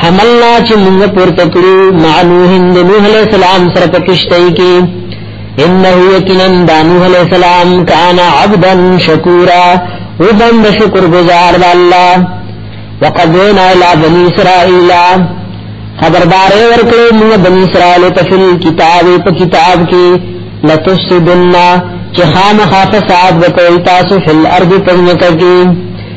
حملنا چې موږ پورته کړو مع نوح د نوح علیہ السلام سره په کشته کې انه یقینا د نوح علیہ السلام کان عبدا شکورا وبن شکر گزار د الله وقضینا الی بنی اسرائیل خبردار ورکړو موږ بنی اسرائیل ته فل کتاب په کتاب کې لتفسدنا چې خامخا فساد وکړ تاسو فل ارض پرمکه کې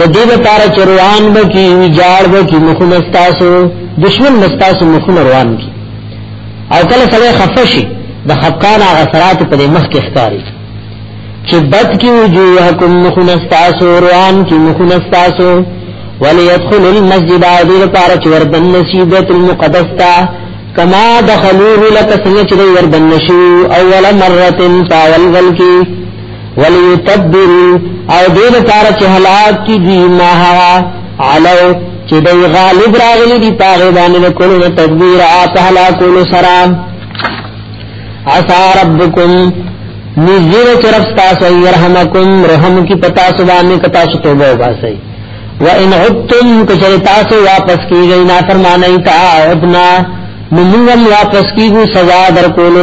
د دې لپاره چې روان به کی ویجاړ به کی مخونه تاسو دشمن مستاسو مخونه روان کی او کله سره خفشي د خفقان هغه سرات په مخ کې ښکاری چې بد کی وجوهکم مخونه تاسو روان کی مخونه تاسو وليدخل المسجد عادل لپاره چې وردن نصیبت المقدس تا کما دخلوه لکه څنګه چې وردن نشو اول مره فاول ولکی وليتبرو او دې لپاره چې هلاک کی دی ما هوا علو چې دی غالب راغلی دی پاره باندې کولو نه تدبیر اپ هلاکولو سره عسى ربكم نزیر چرف تاسو يرحمکم رحم کی پتا سبحانه کتا سو توبه واسي و ان عدتم کچری تاسو واپس کیږئ نا فرمانه تا عدنا نمونم واپس کیږو سزا در کولو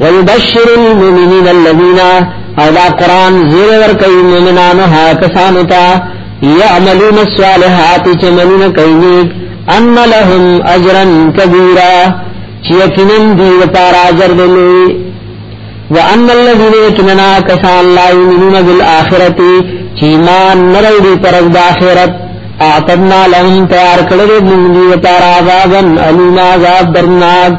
ويبشر المؤمنين الذين او دا قران زیر ور کوي مؤمنانو ها کسانو ته يعملون الصالحات چې ملون کوي ان لهم اجرا كبيرا چې یقینا دی لپاره اجر دی وان الذين يكننا كسان لا يؤمنون بالاخره چې ایمان نه لري پر د اخرت اعتدنا لهم تیار کړل موږ دی لپاره عذابا الینا عذاب درناک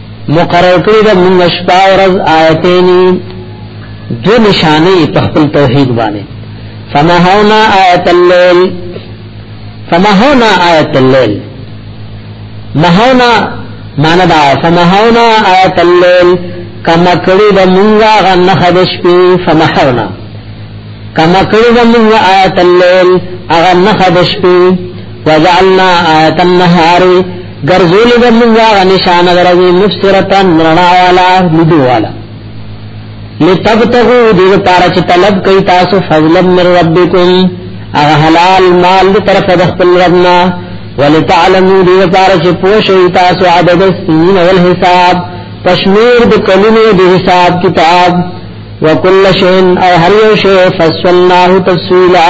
مقرر کړی د موږ شپه ورځ آیتین دو نشانه په خپل توحید باندې فمحونا آیت الليل فمحونا آیت الليل محونا معنی دا فمحونا آیت الليل کما کړی د موږ غنه د شپې فمحونا کما کړی د موږ آیت الليل هغه نه د شپې وجعلنا آیت النهار ګرځولې د موږ هغه نشانه درځي مفسرتن رڼا والا لیدو والا لتبتغوا دې لپاره چې طلب کوي تاسو فضل من ربکم هغه حلال مال دې طرف د خپل ربنا ولتعلموا دې لپاره چې پوښي تاسو عدد السنين والحساب تشمیر د کلمې د حساب کتاب وکل شین او هر یو شی فصلناه تفصیلا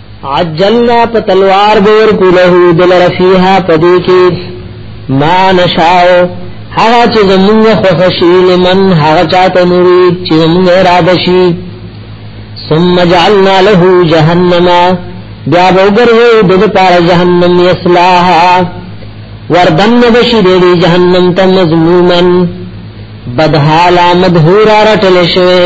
عجلنا په تلوار بور کوله دلر فیها پدې کې ما نشاو هغه چې زمونږ خوښي لمن هغه چاته نوري چې زمونږ اراده شي ثم جعلنا له جهنم بیا وګرځو د دې پار جهنم یصلاها وردن بشي د جهنم ته مظلومن بدحالا مدهورا رټل شوی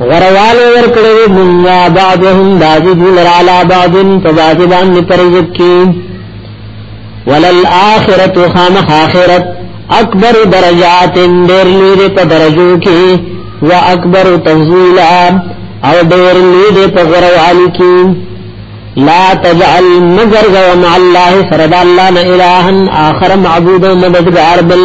غرواله ورکړې مونږه بعضهم بعض دل را لا بعضن فبعض باندې پرځب کې ولل اخرت خام اخرت اکبر درجات ډېر لوی په درجو کې وا اکبر تفضیلا او ډېر لوی په غرواله کې لا تجعل مگر غو مع الله سرد الله نه الہن اخر معبود مددگار بل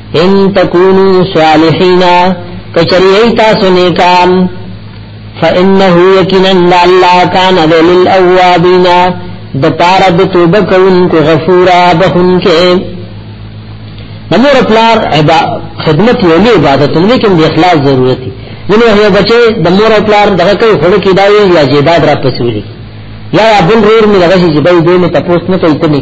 ان تکونو صالحین کچری ایتا سنیکان فانه یقینا الله کان للأوابین د پاره د توبه کوونکو غفورا بخونکې نمور پلار عبا خدمت یو لوی عبادت دی کوم د اخلاص ضرورت دی نو هغه بچي د مور پلار دغه کوي خړ کې دایي یا جیداد را پسولي یا بل رور مې دغه چې به دوی نه تاسو نه کوي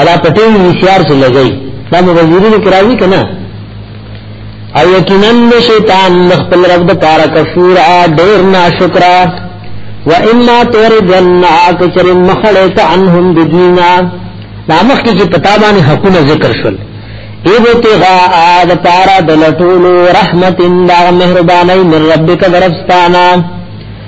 ادا پټي وی سي ار څه لګي دا مبذرین کراوی کنه او یقینا شیطان خپل رب د پارا کفور ا ډیر ناشکر و اما تور جنا کچر مخلت عنهم بدینا نامخ کی چې پتا باندې حقونه ذکر شول ابتغاء د پارا دلټول رحمت دا مهرباني من ربک درفستانا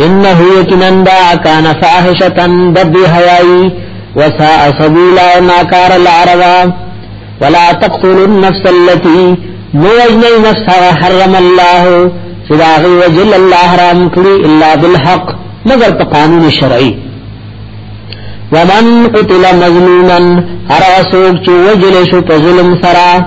انه یقینا دا کان فاحشتن دبی حیائی وسا سبیلا ناکار العربا ولا تقتلوا النفس التي موجنی نفس حرم الله فداغی وجل الله حرام کری الا بالحق مگر په قانون شرعی ومن قتل مظلوما هر اسوک چې وجل شو په ظلم سره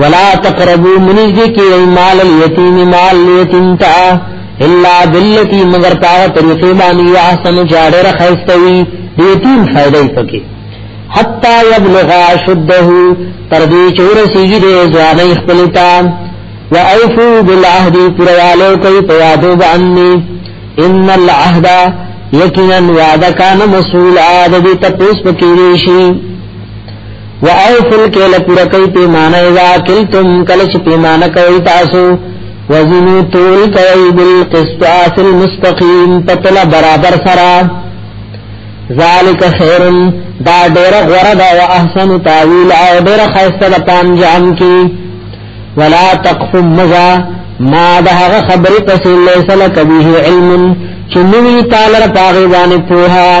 ولا تقربوا من ذکر مال اليتيم مال اليتيم تا الا بالتي مگر پاغه طریقې باندې احسن جاړه راخستوي یتیم فائدې پکې حتا يبلغ شده تر دې چور سیږي دې ځواني خپل تا واوفو بالعهد پرواله کوي په یادو باندې ان العهد یقینا وعده کان مسئول عاد دې تپوس پکې شي وأوفوا الكيل پورا کوي پیمانه اذا کلتم کله چې پیمانه کوي تاسو وزنو تول کوي بالقسطاس المستقيم پتل برابر سرا ذالک خیر دا ډیر غره دا او احسن تاویل او ډیر خیسته د پنجام کی ولا تقف مزا ما دا هغه خبرې پسې لیسل کبیه علم چې نوی تعالی پاغه باندې پوها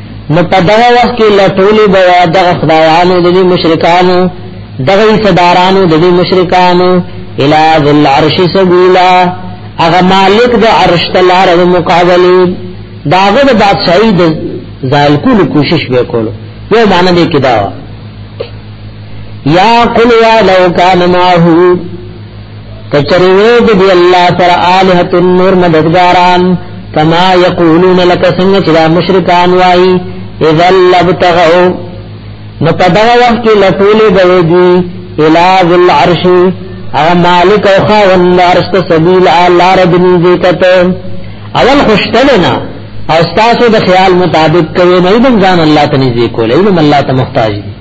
نو په دغه وخت کې لټولې به دغه خدایانو د دې مشرکانو دغه صدارانو د دې مشرکانو الا ذل عرش سبیلا هغه مالک د عرش تلار د مقابله داغه د بادشاہي د زال کول کوشش به کولو یو معنی دې کدا یا قل یا لو کان ماهو کچری وی دی الله سره الہت نور مددګاران کما یقولون لك څنګه چې دا مشرکان وایي اذا لبتغوا نو په دا وخت کې لټولې دی دی الہ ذل عرش او مالک او خاوند عرش ته سبیل اعلی رب نزیکت اول خوشتلنا او تاسو د خیال مطابق کوي نه دم ځان الله ته نزیکول علم الله ته محتاج دی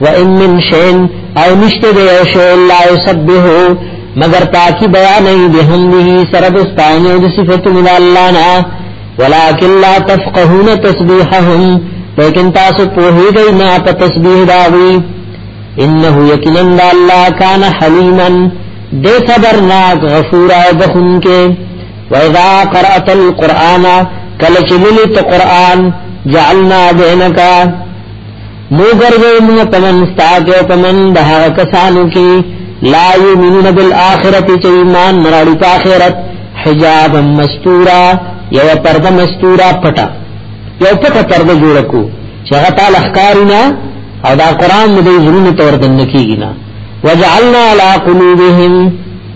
وَإِن مِّن شَيْءٍ او نشته دی او شی لا يسبح مگر پاکی بیان ای بهمه سره د ستاینه د صفاتونو د الله نه ولکن لا تفقهون تسبیحهم لیکن تاسو په هیږئ نه په تسبیح داوی انه یقینا الله کان حلیما د صبرناک غفور او بخونکه و اذا قرات القرآن کله چې لولې ته قرآن جعلنا بینکا نو ګرځي موږ په من ستاګه په من د هغه کسانو کې لا یمنون بالآخرة چې ایمان نراړي په آخرت حجاب مستورا یو پرده مستورا پټا یو پټا پرده جوړ کو چې هغه تعالی ښکارینا او دا قران دې زرونه تور دن کیږي نه وجعلنا على قلوبهم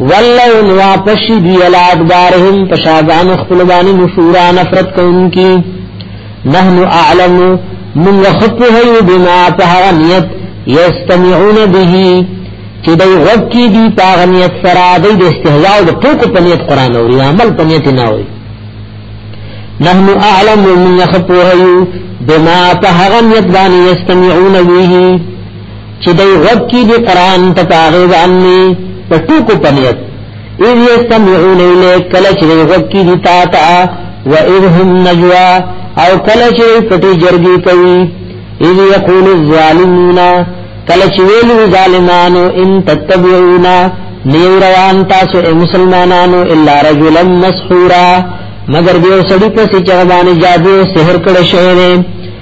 ولو واپس دی الاد بارهم پشاغان خپلوان نشورا نفرت کوونکی نحن اعلم من خطه بما تهنیت یستمعون به چې دی وکی دی پاغنیت سره دی د استهزاء او ټوکو په نیت قران او عمل په نیت نه وي نحن اعلم من خطه بما تهنیت باندې یستمعون به چې دی وکی دی قران ته پاغه ځانني په ټکو پنیت اذ یستمعون الیک کله چې دی وکی دی تا تا و اذ هم نجوا او کله چې پټي جرګي کوي اذ یقول الظالمون کله چې ویلو ظالمانو ان تتبعونا نیو روان تاسو اے مسلمانانو الا رجلا مسحورا مگر دیو سړی په سچ باندې جادو سحر کړه شوی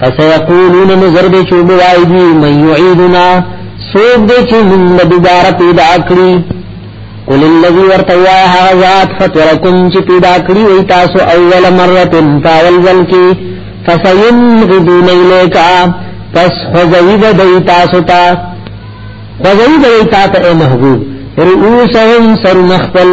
فسيقولون نظر دې چوب وای دی من يعيدنا سوب دې چې موږ دوباره پیدا کړی قل الذي ورتوا هذات فتركم چې پیدا کړی وای تاسو اول مره پاول ځل کې فسينغدون اليك پس خوځوي د دوی تاسو ته خوځوي د دوی تاسو ته محبوب رؤوسهم سر مخفل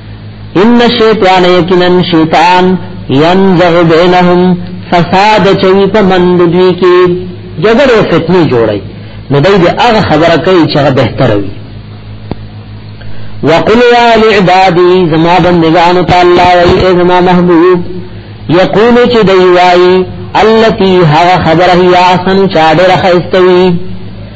ان شیطان یقینا شیطان ينزغ بینهم فساد چوي په مند دوی کې جګړه او فتنه جوړي نو دوی د هغه خبره کوي چې هغه بهتره وي وقل يا لعبادي زما بندگان تعالی وي اے زما محبوب یقول چې دوی وايي التي هغه خبره هي احسن چا ډېر خستوي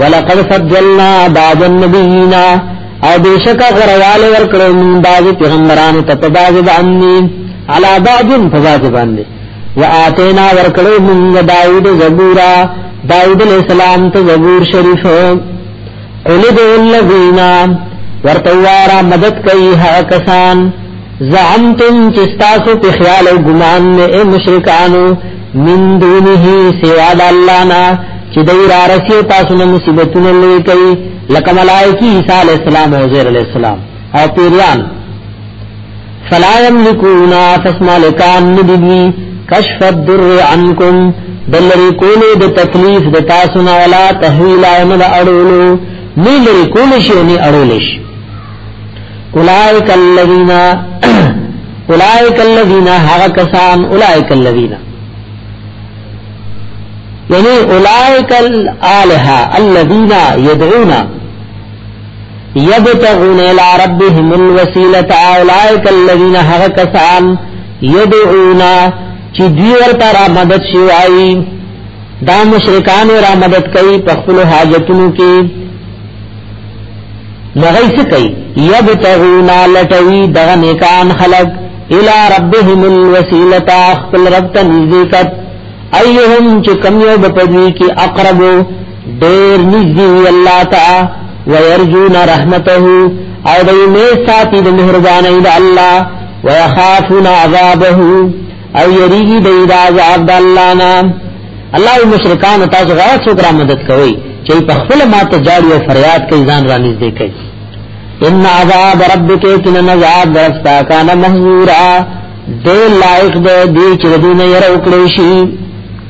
ولقد فضلنا بعض النبيين او بشک غروال ورکړو من بعض پیغمبرانو ته په بعض باندې علا بعض په بعض باندې وآتینا ورکړو من داوود زبورا داوود علیہ السلام ته زبور شریف قل دو الذین ورتوارا مدد کوي هغه کسان زعمتم چستاسو په خیال او ګمان نه اے مشرکانو من دونه سوا د الله نه چې دوی را رسی تاسو نه مصیبتونه لوي کوي لکه ملائکی عیسی علی السلام او زیر علی السلام او پیریان فلا یملکون فسمالکان ندی کشف الدر عنکم دلری کولو د تکلیف د تاسو نه ولا تحویل ایمد اړولو نه لري کول شي نه اړول شي اولائک الذین اولائک الذین هغه کسان اولائک الذین یعنی اولائک الالہ الذین یدعون یبتغون الى ربهم الوسیلۃ اولائک الذین هغه کسان یدعون چې دوی ورته را مدد شي وایي دا مشرکان را مدد کوي په خپل حاجتونو کې نغی سکی یبتغونا لټوی دغه نیکان خلق الى ربهم الوسیلتا خپل رب ته نزدېکت ایهم چې کم یو بپدوی کې اقرب ډېر نږدې وي الله تعالی ويرجون رحمته او دې نه ساتي د مهرباني د الله ويخافون عذابه او یریږي د ایدا عذاب د الله نه الله مشرکان تاسو غواړئ څوک را مدد کوي چې په خپل ماته جاړي او فریاد کوي ځان را نږدې کوي ان عذاب ربک کن عذاب درستا کان محذورا دے لائق دے دی چردی نے یرو کلیشی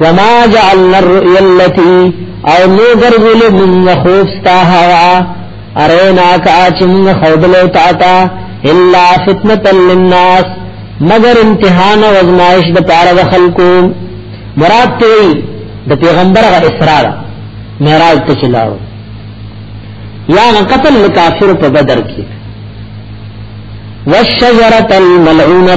وما جعلنا الرؤيا التي او نو ګرځول من خوف تا هوا ارینا کا چې موږ خودلو تا تا الا فتنه للناس مگر امتحان او ازمائش د پاره د خلکو مراد ته د پیغمبر غ اسرار معراج ته چلاو یا قتل کافر په بدر کې والشجره الملعونه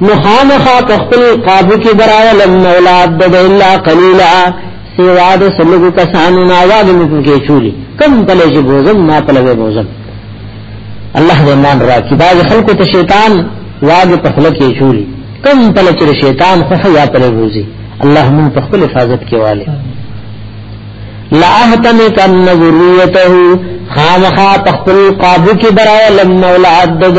نو خامخا تخپل قابو کی براولم مولاد دد الا قلیلا سوا د سلګو کسانو نا واګ مې پکې چولی کم پلې چې بوزم ما پلې بوزم الله دې مان را کی باز خلکو ته شیطان واګ په خلک یې چولی کم پلې چې شیطان خو یا پلې بوزي الله مون په خپل حفاظت کې والي لا اهتم کن ذریته خامخا تخپل قابو کی براولم مولاد دد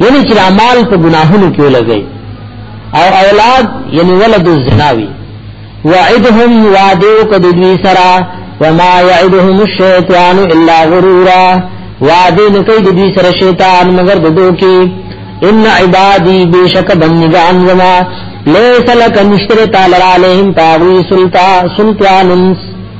یعنی چې مال په ګناهونو کې لګي او اولاد یعنی ولد الزناوی وعدهم وعدو کدوی سرا وما يعدهم الشیطان الا غرورا وعده نکي دوی سره شیطان مگر ددو کې ان عبادی بیشک بندگان زما لیس لک نشتر تعالی علیہم تاغوی سلطان سلطان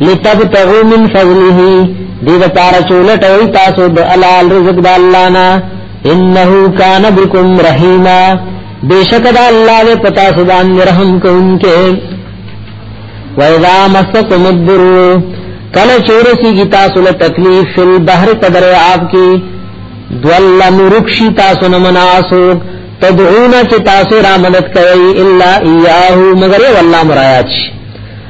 لتبتغوا من فضله دې د پاره چولټوي تاسو د حلال رزق د الله نه انه کان بكم رحیما بیشک د الله له پتا سو باندې رحم کوونکې وَإِذَا مَسَّكُمُ الضُّرُّ کله چورسی کی تاسو له تکلیف فل بحر قدر آپ کی دول مرکشی تاسو نه مناسو تدعون چې تاسو را مدد کوي الا ایاه مگر والله مرایات شي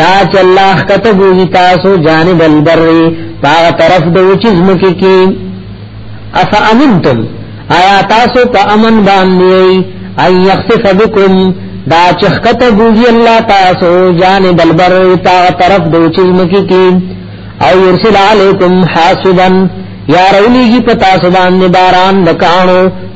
دا چې الله کته بوزي تاسو جانب البر باغ طرف د وچز مکی کی اف امنتم آیا تاسو په امن باندې اي يخسف بكم دا چې کته بوزي الله تاسو جانب البر باغ طرف د وچز مکی کی او يرسل عليكم حاسبا یا رولیږي په تاسو باندې باران د کانو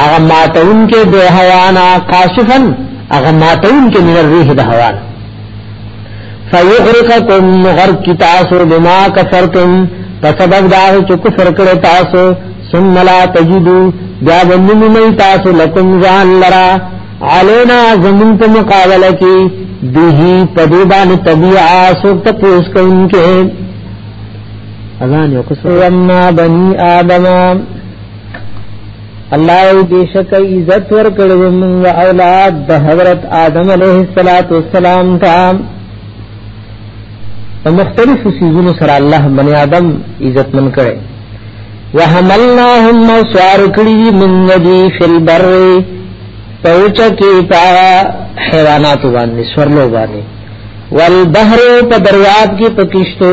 هغه ماتون کې د هوانا کاشفن هغه ماتون کې من الريح د هوا فیغرقکم غرق کی تاسو بما کفرتم فسبب دا چې کفر کړو تاسو ثم لا تجدو بیا ومن مې تاسو لکم ځان لرا علینا زمون په مقابله کې به په دې باندې طبيعه سوک ته پوس کوونکې اذان یو کس وما بني آدم الله او بیشک عزت ور کړو موږ اولاد د حضرت آدم علیه السلام ته په مختلفو سيزونو سره الله بني آدم عزت من کړي وحملناهم سوار کړي من ندي في البر پوچ کی پا حیوانات باندې سورلو باندې والبحر په دریاب کې پکشتو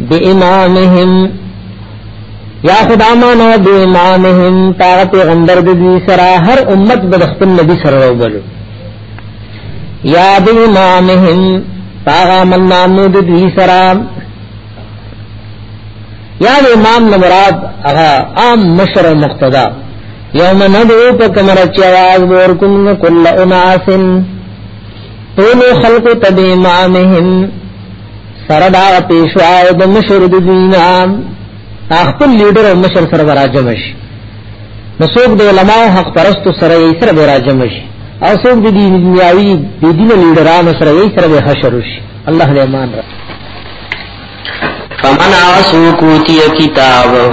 بإمامهم یا خدا مانا دی امامهم تا پیغمبر د دوی سره هر امت د خپل نبی سره وبلو یا دی امامهم تا من نامو د دوی سره یا دی امام نمراد اغا عام مشر مقتدا یوم ندعو پا کمر چواز بورکن کل اناسن تولو خلق تب امامهم سره دا پیشوا او د مشر د دینا خپل لیډر او مشر سره راجم شي نو څوک د علماء حق پرست سره یې سره راجم شي او څوک د دین دنیاوی د دین لیډرانو سره یې سره حشر شي الله دې ایمان را فمن عاصو کوتی کتابه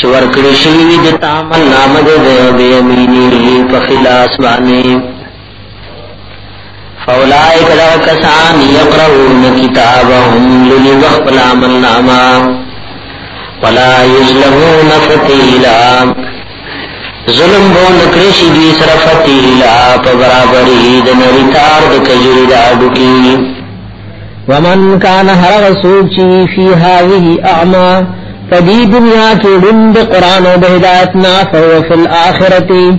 چور کړی شوی د تامل نامه د بیمینی په خلاص باندې فاولائک دا کسان یقرؤون کتابهم للی وخپل عمل نامه ولا یظلمون فتیلا ظلم بو نکړي شي دي سره فتیلا په برابرې د نری تار د کجوري د اډو کې ومن کان هر رسول چی فی هذه اعما فدی دنیا کې دند قران او هدایت نا فو فی الاخرته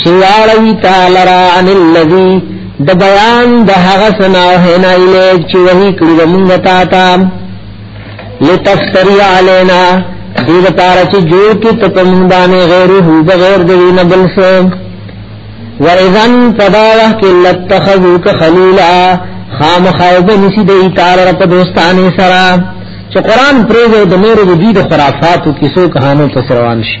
چې واړوي تعالی را ان الذي د بیان د هغه سنا او هنا الیک چې وਹੀ کړی د مونږ تا تا لتفتری علینا دې لپاره چې جوړ کې ته په مونږ باندې غیر هو بغیر د وینه بل څه وَإِذَنْ فَدَاوَهْ كِلَّتْ تَخَذُوكَ خَلِيلًا خام خائبه نسی دی تعالی رب دوستانی سرا چې قران پرې د نور د دې خرافاتو کیسو کہانو ته روان شي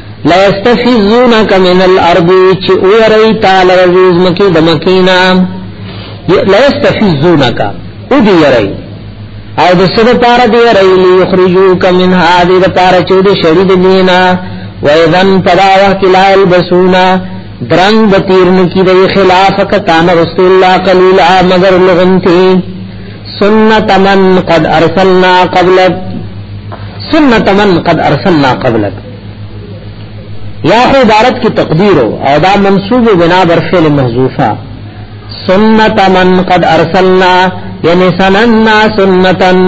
لا استفزونک من الارض چې اوري تعالی عزیز مکی د مکینا لا استفزونک او دی یری او د سر پار دی یری یخرجوک من هذه د پار چې د شری د دینا و اذن تداوه کلا البسونا درنګ د تیرن کی د خلاف کتان رسول الله قلیل مگر لغنتی سنت من قد ارسلنا قبلک سنت من قد ارسلنا قبلک یا خو عبارت کی تقدیر او دا منصوب بنا بر فعل محذوفه سنت من قد ارسلنا یعنی سننا سنتن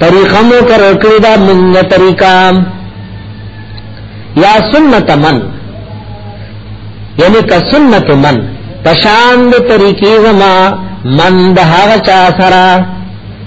طریقہ مو کر کړی دا من طریقہ یا سنت من یعنی کا سنت من پشاند طریقې زما من د هغه چا سره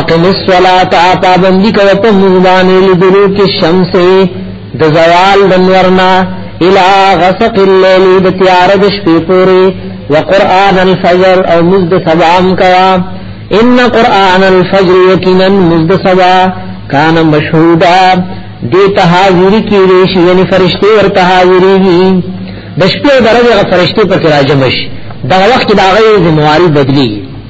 اقم الصلاة پابندی کو په مونږ لدلو کې شمس د زوال د نورنا الى غسق الليل د تیار د شپې پورې وقران الفجر او مزد سبام کوا ان قران الفجر یقینا مزد سبا کان مشهودا دیتا حاضری کی ریشی یعنی فرشتے ورطا حاضری گی دشپی درجه فرشتے پر تراجمش دا وقت دا غیر زمواری بدلی گی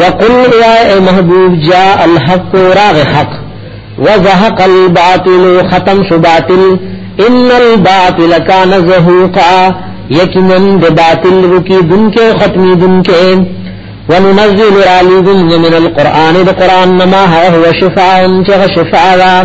وقل یا اے محبوب جاء الحق راغ حق وزهق الباطل ختم شو باطل ان الباطل کان زهوقا یقینا د باطل رکی دن کې ختمی دن کې وننزل علیکم من القرآن د قرآن ما هو شفاء چې شفاء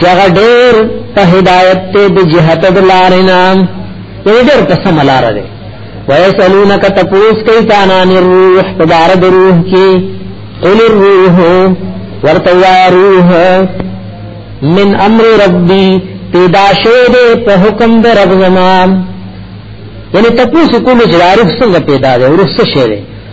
چغه ډېر په هدایت ته د جهت د لارې نام یې ډېر په سم لار دی ويسالونک تپوس کوي تا نان روح تبار د روح کې قل الروح ورتوا روح من امر ربي پیدا شوه دې په حکم د رب زمان یعنی تپوس کول چې روح څنګه پیدا دی روح څه شی دی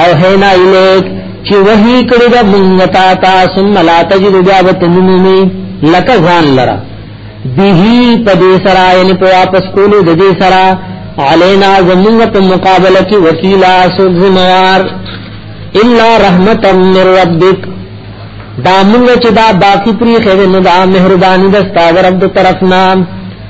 او هینا الیک چې وحی کړی دا مونږ تا تا ثم لا تجد بیا وتنمی لک ځان لرا به په دې سره یې په واپس کولو د دې سره علینا زمونږ په مقابله کې وکیلا سوزموار الا رحمتا من ربک دا مونږ چې دا باقی پری خیر نه دا مهرباني د ستاسو رب طرفنا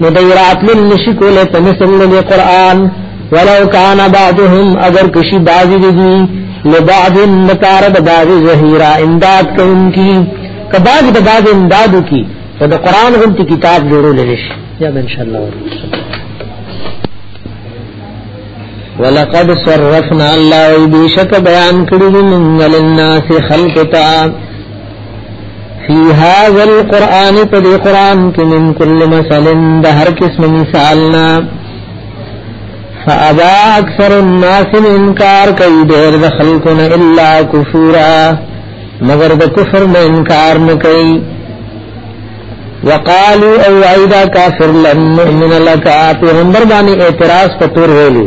نو د راتل نشي کوله په مثل د قران ولو کان بعضهم اگر کشي بعضی دي لبعض لپاره د بعض زهیرا امداد کوونکی کباج د بعض امداد کی او د قران غونتی کتاب جوړول نشي یا ان شاء الله ولقد صرفنا الله بشک بیان کړی من للناس خلقتا فی هذا القرآن په دې قرآن کې من کل مثل د هر قسم مثالنا فابا اکثر الناس انکار کوي ډېر د خلقنا الا کفورا مگر د کفر نه انکار نه کوي وقالو او ایدا کافر لن نؤمن لك پیغمبر باندې اعتراض پتور ویلو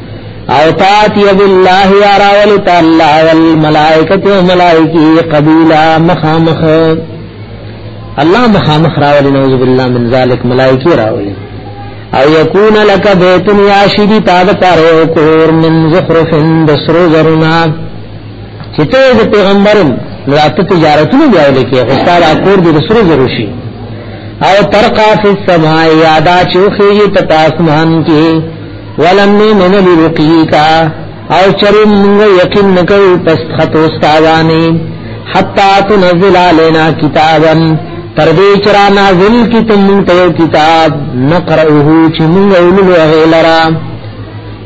او تاتی بالله یا راول تعالی والملائکه او ملائکی قبیلا مخامخ الله مخامخ راول نعوذ بالله من ذلک ملائکی راول او یکون لک بیت یاشدی تاد پاره کور من زخرف دسرو زرنا چته د پیغمبرم راته تجارتونه بیا لیکي غسار کور د سرو زرو شي او ترقا فی السماء یادا چوخی تاسمان کی ولم نؤمن لرقيك او چرم موږ یقین نکو پس خطو استاوانی حتا تنزل علينا کتابا تر دې چرا نازل کی تم ته کتاب نقره چې موږ ولولو غیلرا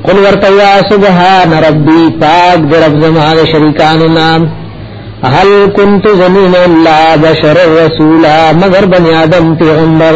قل ورتوا سبحان ربي پاک در رب زمان شریکان نام هل كنت زمین الله بشر رسولا مگر بنی آدم پیغمبر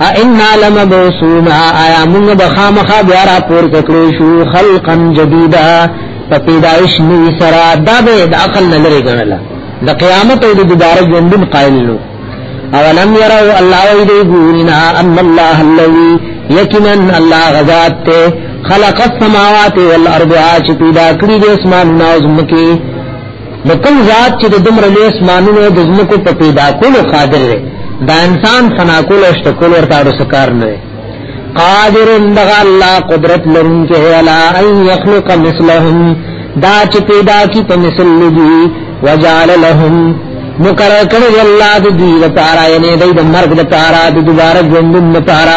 ائنا لمبعثون آیا موږ به خامخا بیا را پور کړو شو خلقا جدیدا په پیدائش نوې سره دا به د عقل نه لري ګڼل د قیامت او د دوباره ژوندون قائل نو اولم يروا الله اذ يقولنا ان الله الذي یقینا الله غزاد ته خلق السماوات والارض چې پیدا کړی د اسمانونو او زمکه نو کوم ذات چې د دومره لوی اسمانونو د ځمکو په پیدا کولو قادر دی دا انسان فنا کول او شکول ورته اړو سکار نه دی قادر اندغ الله قدرت لرونکي علا ان يخلق مثلهم دا چې پیدا کی په مثل لږي وجعل لهم مقرر کړی الله د دې لپاره یعنی د مرګ لپاره د دوباره ژوند لپاره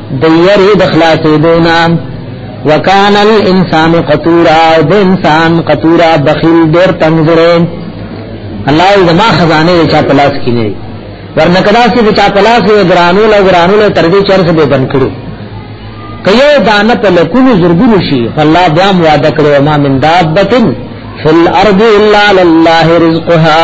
د یری د خلاصېدو نه وکان الانسان قطورا د انسان قطورا بخیل ډېر تنګره الله زما خزانه چا پلاس کې نه ورنکدا سي چا پلاس یې ګرانو له ګرانو له تر دې چرته به بن کړو کيو دانه په لکونو زرګونو شي الله بیا وعده کړو ما من دابتن فل ارض الا لله رزقها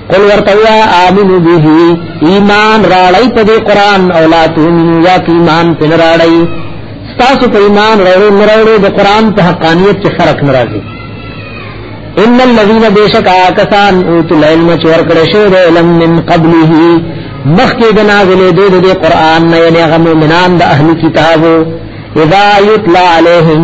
قل ورتوا آمنو به ایمان راړی په دې قران او لا تؤمنو یا ایمان په راړی تاسو په ایمان راړو نه راړو د قران په حقانیت کې فرق نه راځي ان الذين بشك آکسان اوت العلم چور کړه شو د علم من قبله مخکې د نازلې د دې قران نه یې هغه مؤمنان د اهل کتابو اذا یتلا علیهم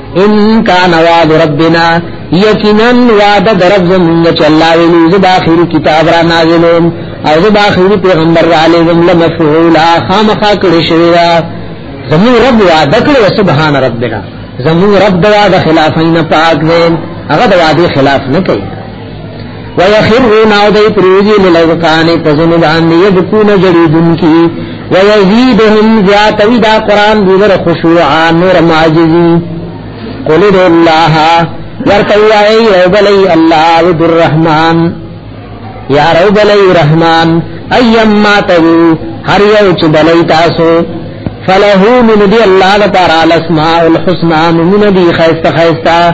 ان کان وعد ربنا یقینا وعد رب زمونږ چې الله ویلو زه باخر کتاب را نازلوم او زه باخر پیغمبر را لېږم لمفعولا خامخا کړی شوی دا زمونږ رب وعده کړی سبحان ربنا زمونږ رب دا د خلافین پاک دی هغه د وعده خلاف نه کوي ويخرون او دی پریوزی للغکانی پزنو باندی یبکون جریدن کی ویزیدهم زیاتوی دا قرآن دیگر خشوعا نور معجزی قل ادو اللہ ورطوی آئی روب علی اللہ ود الرحمن یا روب علی رحمن ایم ما تدو هر یو چې بلای تاسو فله من دی الله تعالی الاسماء الحسنى من دی خیست خیستا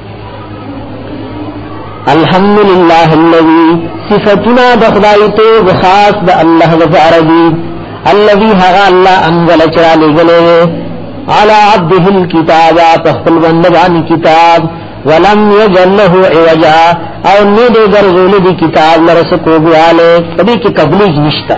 الحمد لله الذي صفتنا بخدای ته خاص د الله لپاره دی الذي هغه الله انزل چرا لګلې على عبده الكتاب تخفل بندگان کتاب ولم يجل له عوجا او نه دې ګرځول دي کتاب لرسکو بیاله دې کې قبلې نشته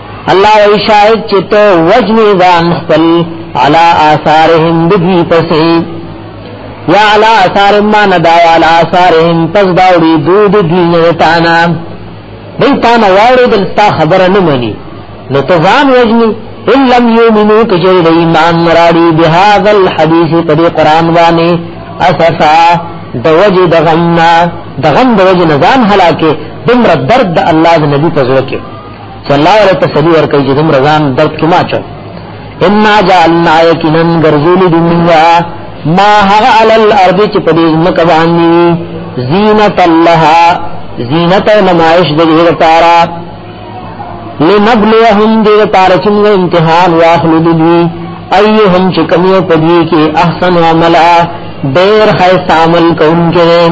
الله وی شاید چې ته وجنی ځان خپل علا آثارهم بدی پسې یا علا آثار ما ندا علا آثارهم پس داوری دود دی نتانا دی تانا واری دلتا خبر نمانی نو ته ځان وجنی ان لم یؤمنو کجری دی ایمان مراری بهذا الحدیث قدی قرآن وانی اسفا د وجه د غمنا د غم د وجه نه ځان هلاکه دمر درد الله د نبی په زړه کې صلی الله علیه تسلی ور کوي چې دومره ځان درد کې ماچو ان جعلنا یقینا غرزول دنیا ما هغه علی الارض چې په دې مکه باندې زینت الله زینت نمائش د دې لپاره لنبلوهم دې لپاره چې موږ امتحان واخلو دې ايهم چې کمیو پدې کې احسن عملا ډېر خیر عمل کوونکې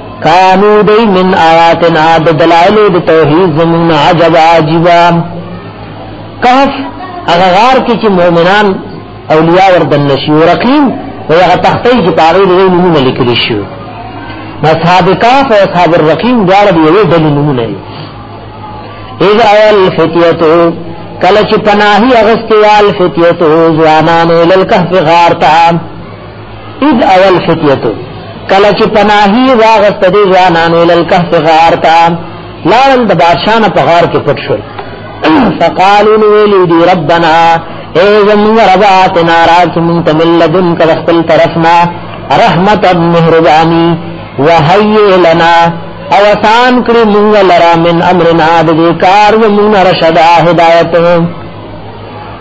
کانو دی من آیاتنا د دلائل د توحید زمون عجب عجبا کهف هغه غار کې چې مؤمنان اولیاء وردن نشي ورقیم او هغه تختې چې پاره دی نمونه لیکل شي اصحاب کهف او اصحاب الرقیم دواړه دی یو ډول نمونه دي اذا اول فتیتو کله چې پناهي اغستیال فتیتو ځوانان ال الكهف غار ته اذ اول فتیتو کله چې پناهي واغست دي ځانانو ال الكهف غار تا لارن د بادشاہ نه په غار کې پټ شو فقالوا ویلی دی ربنا اے زمون ربا تنا رات من تملذن کذ خپل طرفنا رحمت مهربانی وهي لنا او آسان کړی مونږ لرا من امرنا د کار مونږ رشدا هدایت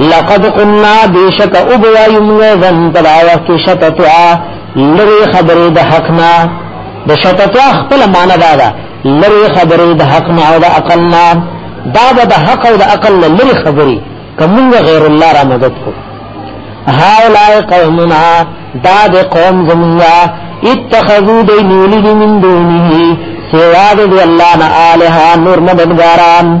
لقد قلنا بیشک او بوایم وزن پدا وقت شتتوا لری خبری د حقنا د شتتوا خپل معنا دا ده لری خبری د حقنا او د عقلنا دا به د حق او د عقل لری خبری کومه غیر الله را مدد کو هاولای قومنا دا د قوم زمونږه اتخذو دی نیولی دی من دونه سوا دی الله نا آلها نور مددگاران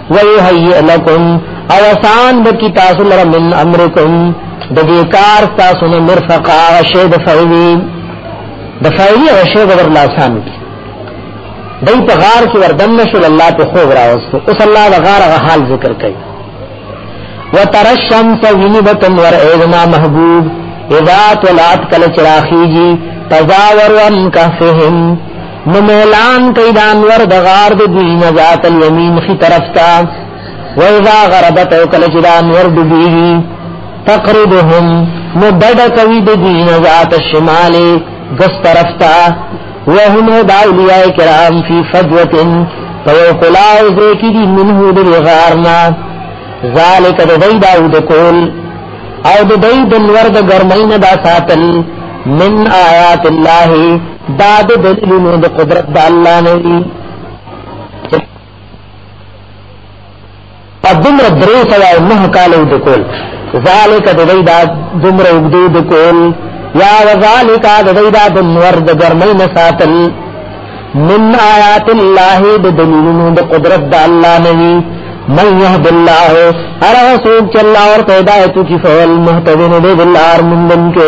ويهيئ لكم او آسان بکی تاسو لرا من امرکم د دې کار تاسو نه مرفقا شی د فعلی د فعلی او شی د ورلا آسان کی دای په غار کې وردن نشول الله په خوب راوستو اوس الله د غار غ حال ذکر کوي وتر الشمس وینبتن ور ایدنا محبوب اذا طلعت کل چراخیجی تزاورون کفهم نو ميلان کوي د انور د غار د دوی نه ذات اليمين خي طرف ته وإذا غربت او کله چې د انور ډوبېږي تقربهم نو ډډ کوي د دوی نه ذات الشمال ګس طرف ته وهم د اولیاء کرام فی فجوه فیو کلاو ذکی دی منه د غارنا ذالک د دای داود کول او د دای د نور د ګرمۍ نه دا ساتل من آیات الله دا د دلیلونو د قدرت د الله نه دي په دمر درې سوای نه کالو د کول ذالک د دې دا دمر وګدو د کول یا وذالک د دې دا د نور د ګرمۍ نه ساتل من آیات الله د دلیلونو د قدرت د الله نه دي من يهد الله ارى سوق الله اور پیدا ہے تو کی فول مهتدین دے بالله من من کے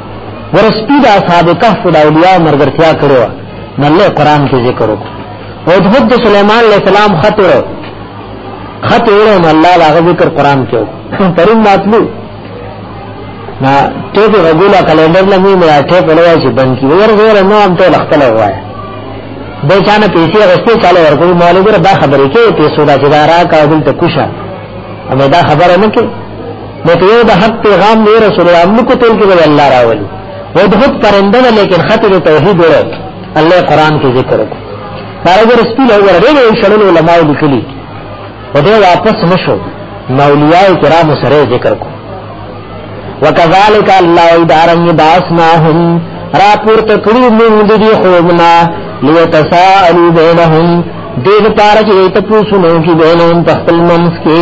ورسپی د اصحاب کهف د اولیاء مرګرتیا کړو نه له قران کې ذکر وکړو او د حد سليمان عليه السلام خط ورو خط ورو نه الله لا ذکر قران کې وکړو ترین ماتلو نا ته د رګولا کلندر لمې مې اټه په لوي چې بند کی ور غیر نو هم ته لختل وای د چانه پیسې غوښته چاله ورکوي مولوی ګره دا خبرې کې پیسو دا چې دا راکا دلته کوشه اما دا خبره نه کې نو ته یو د حق پیغام دی رسول الله موږ ته کې وی الله راولي و د حق پرنده نه لیکن خط د توحید ور الله قران کې ذکر وکړ دا ور سپی له ور ډېر شړل علماء لیکلي و دې واپس مشو مولیاء کرام سره ذکر کو وکذالک الله ادارن باسناهم را پور ته کړی موږ دې خوبنا لیتساءلوا بینهم دې لپاره چې ته پوښتنه کوي بینهم په خپل منځ کې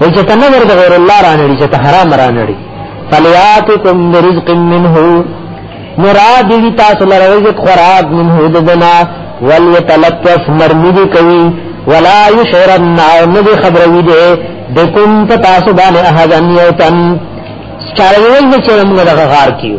وای چې تنه ورته غیر الله را نړي چې ته حرام را نړي فلیاتکم برزق منه مراد دي تاسو لره رزق خراب منه ددنا وليتلطف مرمدي کوي ولا يشرن او ندي خبروي دي دکم ته تاسو باندې احد ان یوتن چاروي چې موږ دغه غار کیو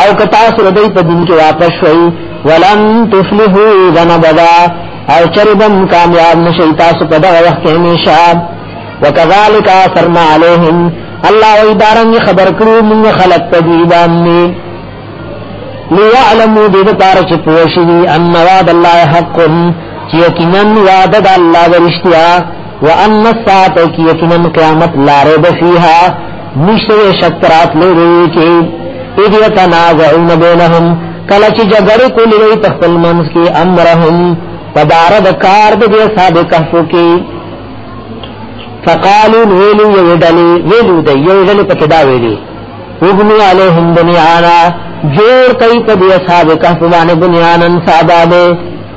او که تاسو د دې په دین کې واپس شئ ولن تفلحوا اذا نبدا او چربم کامیاب نشئ تاسو په دغه وخت کې همیشه وکذالک اثرنا علیهم الله او ادارن خبر کړو موږ خلق په دې باندې ليعلموا دې لپاره چې پوه شي ان وعد الله حق چې یقینا وعده د الله ورشتیا وان الساعه کې یقینا قیامت لاره بفیها نشته شک پرات لې وی کې اې دې تنازعون بینهم کله چې جګړه کولې وي په خپل منځ کې امرهم فدار د کار د دې صاحب کهف کې فقالوا ویلو یدلی ویلو د یو ځل په کدا ویلي وبني عليهم بنيانا جور کوي په دې صاحب کهف باندې بنيانن صاحب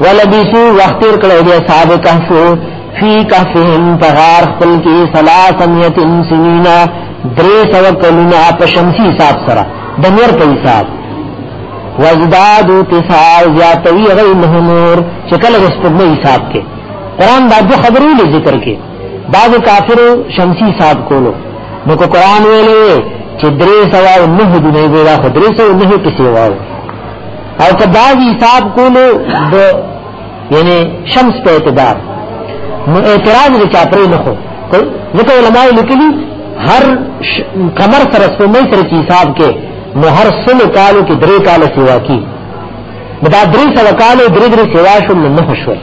ولبیسو وقت تیر کړو دی صاحب کهفو فی کهفهم پغار خپل کی سلاسمیت سنینا درې سو کلونه په شمسی حساب سره د نور په حساب وزدادو تسعا زیاتوی غی نهنور چکل رسپدنی حساب کې قرآن دا دو خبرو لی ذکر کې بعض کافرو شمسی حساب کولو نو کو قرآن ویلے چې درې سو او نه دنیا ویلا خو درې سو نه پسې واو او که بعض حساب کولو د یعنی شمس په اعتبار نو اعتراض د چاپرې نه خو ځکه علماء لیکلي هر کمر سره سپومې سره چې حساب کې نو هر سلو کالو کې درې کاله سیوا کی دا درې سلو کالو درې درې سیوا شو نه خوشو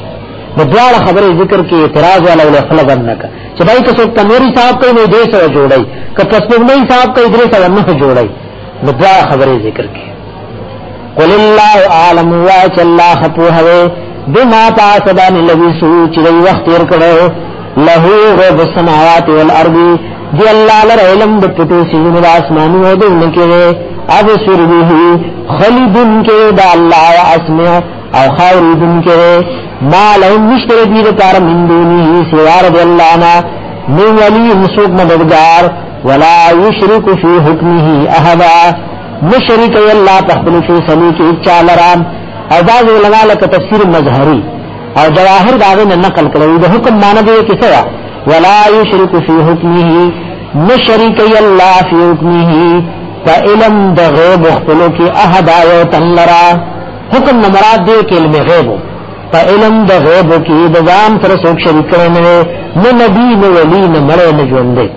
د دواړه خبرې ذکر کې اعتراض ولا ولا خلک نه کا چې دای ته څوک تنوري صاحب کوي نو دې سره جوړي که تسبیح نه صاحب کوي درې سره نه جوړي د دواړه خبرې ذکر کې قل الله عالم وا چې الله خپوه وي بما تاسو باندې لوي سوچ دی وخت تیر کړو له غیب السماوات والارض دی الله لره علم د پټو سيزونو د اسمانو او د انکه او سر به خلدن کې د الله او اسمع او خالدن کې ما له مشتر دي د کار من دوني سوار د الله نه نو ولي مسوک مددگار ولا یشرک فی حکمه احدا مشرک الله تخلو فی سنی کی اچا لرام او بعض علماء لکه تفسیر مظهری او جواهر داغه نه نقل کړو د حکم معنی دی کې څه ولا یشرک فی حکمه مشرک الله فی حکمه فعلم د غیب خپلو کې احد او تلرا حکم نه مراد دی کې علم غیب فعلم د غیب کې د ځان سره څوک شریک کړي نه نبی نه ولی نه مړ نه ژوند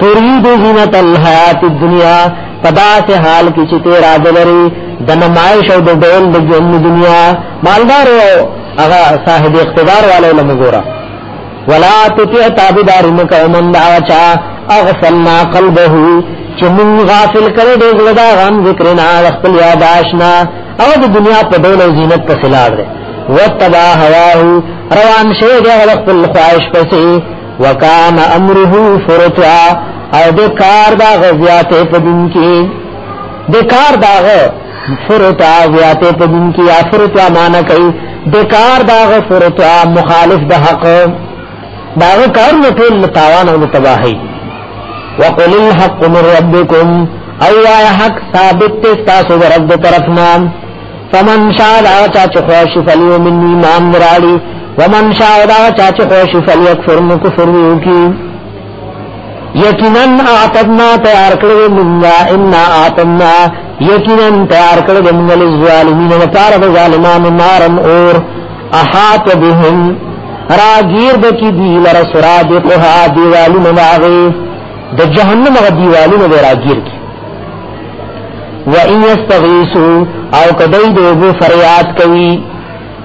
تريد زینت الحیات الدنیا پدا سے حال کی چی تیرا دلری د نمایش او د ډول د ژوند دنیا مالدار او هغه صاحب اقتدار والے لمګورا ولا تطع تابدار مکمن دا چا اغفلنا قلبه چې مون غافل کړي دې زړه غم ذکر نه خپل یاد آشنا او د دنیا په ډول زینت په سلار ده وتبا هواه روان شه دې خپل خواهش پسې وکان امره فرطا او د کار دا غزیات په دین کې د کار دا فرطا زیات په دین کې یا فرطا معنا کوي د کار دا فرطا مخالف د حق دا کار نه ټول تاوان او تباہی وقل الحق من ربکم او یا حق ثابت تاسو رب طرفنا فمن شاء دا چا چې خوښ فلیو من ایمان راړي ومن شاء دا چا چې خوښ فلیکفر نو کفر وکي یقینا اعتدنا تیار کړو مونږه ان اعتدنا یقینا تیار کړو مونږه للظالمین لپاره د ظالمانو نارن اور احاط بهم راگیر بکی دی لرسرا دی قها دیوالی مباغی د جهنم غ دیوالونه به راګیر کی و ان یستغیثو او کدی د وبو فریاد کوي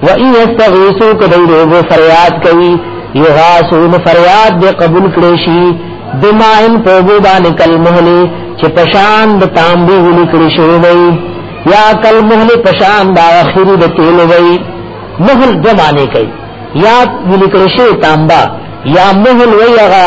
و ان یستغیثو کدی د وبو فریاد کوي یغاسو نو فریاد به قبول کړي شي دمائن پوبو باندې کلمهلی چې پشان د تانبو ولي کړی شوی وي یا کلمهلی پشان دا اخیری د تیل وي مهل د معنی کوي یا ولي کړی شوی تانبا یا مهل وی هغه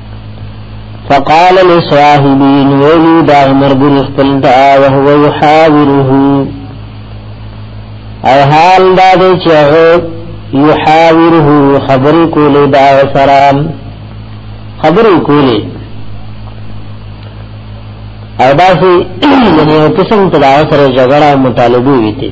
فقال لصاحبي نولي دا عمر بن خپل دا وهو يحاوره او حال دا دی چې هغه يحاوره خبرې کولې دا سره خبرې کولې او دا چې یو قسم تداو سره جګړه مطالبه وي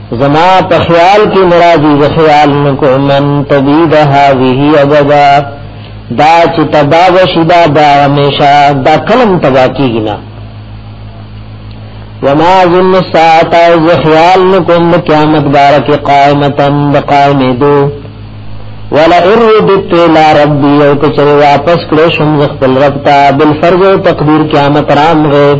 زما په خیال کې مرادی ز خیال نکو من تبید هذه ابدا دا چې تبا وشدا دا همیشه دا کلم تبا کیږي نه وما ظن الساعه ز خیال نکو قیامت بارک قائمتن بقائم دو ولا اردت الى ربي او کچره واپس کړو شم خپل رب ته بل فرض تقدیر قیامت رام غه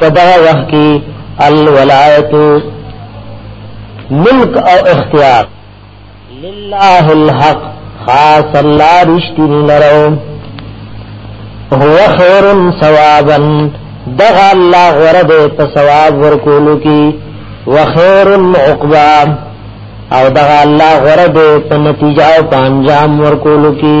کدا وخت کی الولایت ملک او اختیار لله الحق خاص الله رشتنی لرو هو خیر ثوابا دغه الله غرد په ثواب ورکولو کی وخیر عقبا او دغه الله غرد په نتیجه او پنجام ورکولو کی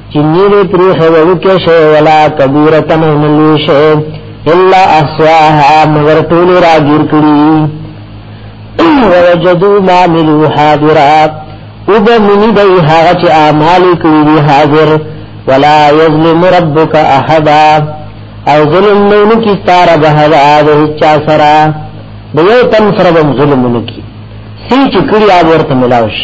چنی دې پریخه وکه شی ولا کبیرتن ملوی شی الا احصاها مگر ټول راګیر کړی ووجدوا ما عملوا حاضرا وب منی دی هغه چې اعمال کړی دی حاضر ولا یظلم ربک احد او ظلم نه کی ستار به هغه چا سرا دیو تن سره ظلم نه کی سی چې کړی هغه ورته ملاوي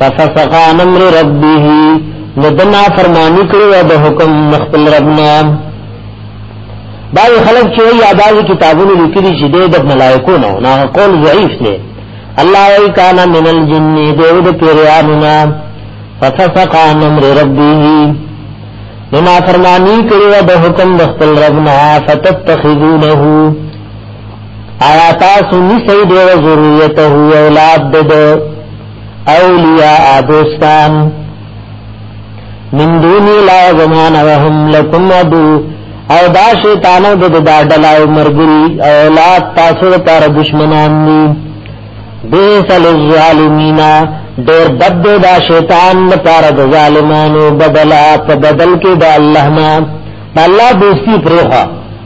فسفقا نمر ربه ندنا فرمانی کړو د حکم مخبل ربنا دا خلک چې یا داوی کتابونه لیکلي چې د ملائکو نه نه قول ضعیف دی الله ای کان من الجن دیو د پیرانونا فسفقا نمر ربه نما فرمانی کړو د حکم مخبل ربنا فتتخذونه آیا تاسو نسی دی و ذریته اولاد دد اولیاء دوستان من دونی لا زمان وهم لکم ودو او دا شیطانو دد دا ڈلاو مرگری اولاد تاسو تار دشمنان دی بیس للظالمین دیر بد دے دا شیطان تار دا ظالمانو بدلا پا بدل کے دا اللہ نا اللہ دوستی پروخا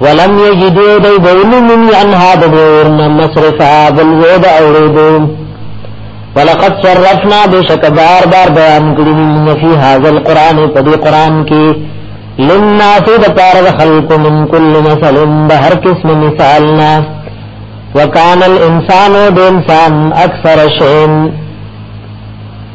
ولم یجدو دی بولو من عنها دورنا مصرفا بلوید اوریدو ولقد صرفنا بشک بار بار بیان کړی من فی هذا القران په دې قران کې للناس د پار د خلق من کل مثل د هر قسم مثالنا وکانل انسانو د انسان اکثر شین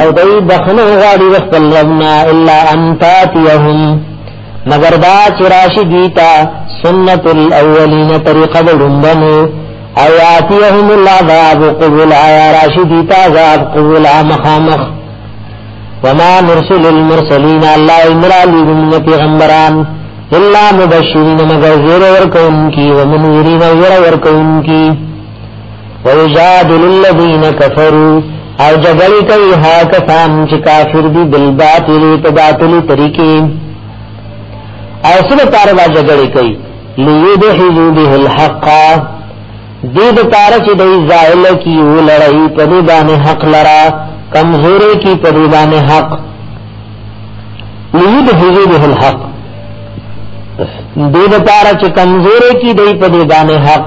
او دای بخنه غاړي خپل ربنا الا انت تيهم مگر دا چې راشي دیتا سنت الاولین طریقه دلندنو او یاتیهم العذاب قبل آیا راشي دیتا عذاب قبل مخامخ وما نرسل المرسلین الله امرا لذن پیغمبران الا مبشرین مگر زیر ورکون کی ومنورین ور ورکون کی ويجادل الذين كفروا او جګړې کوي ها کسان چې کافر دي بل باطل په باطل طریقې او سره پاره دا جګړې کوي ليدحزوا به الحق دې د پاره چې دای زائل کی ولړی په دې باندې حق لرا کمزورې کی په دې باندې حق ليدحزوا به الحق دې د پاره چې کمزورې کی دای په دې باندې حق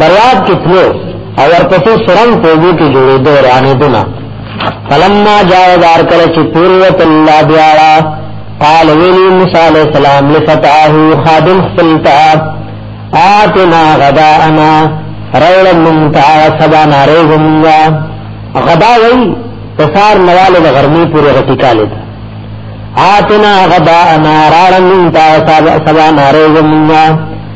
دریاب کې تلو او ورپسې سرنګ په اوبو کې جوړېدو رانېدونه فلما جاوز هر کله چې پور وت الله بیاړه قال ویلی موسی علیه السلام لفتاه خادم خپلتا آتنا غداءنا روړ مونږ ته سبا نارې زمونږه غدا وی پسار نواله د غرمې پورې غټی کاله ده آتنا غدا نارا رنگتا سبا نارے زمینہ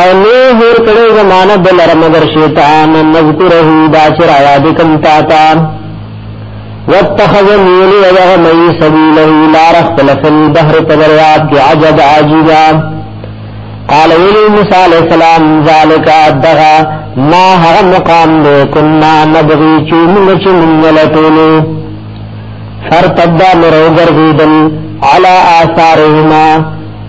او نه هر کړه زمانہ بل رمضان شیطان مذکره دا چر آیا د کم تا تا واتخذ میلی وغه مئی سبیله لار خپل فل بحر تدریاب کی عجب عجیبا قال ویلی موسی علیہ السلام ذالک دغا ما هغه مقام دې کنا نبغي چې موږ چې موږ لټولو فرتدا مرو ګرځیدل علی آثارهما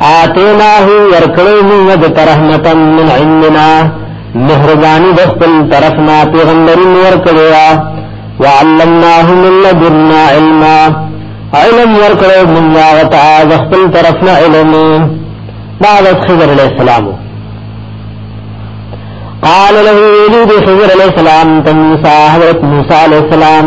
آتیناه ورکړو موږ د رحمتا من عندنا مهرباني د خپل طرفنا پیغمبر ورکړو وعلمناه من لدنا علما علم ورکړو موږ وتا د خپل طرفنا علم بعد خضر علیہ السلام قال له ولید خضر علیہ السلام تم موسی حضرت موسی علیہ السلام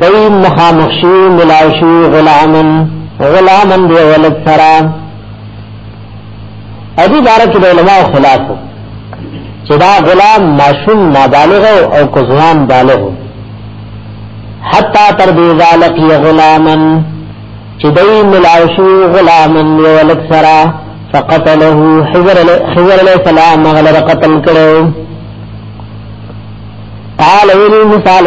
دی مخامخ شي ملاو شي غلامن غلامن دی ولد سره ادي بارک د علماء خلاف چې دا غلام ماشوم نابالغ او کوزوان بالغ حتا تر دې ذالک ی غلامن چې دی ملاو شي غلامن دی ولد سره فقتله حجر حجر علیہ السلام غلر قتل کړو قال ویلی مثال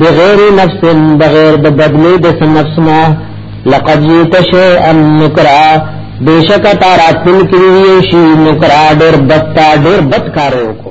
بغیر نفس بغیر د بدلی د نفسنا لقد جئت شيئا نكرا بیشک تارا تل کړی شی نکرا ډیر بدتا ډیر بدکارو کو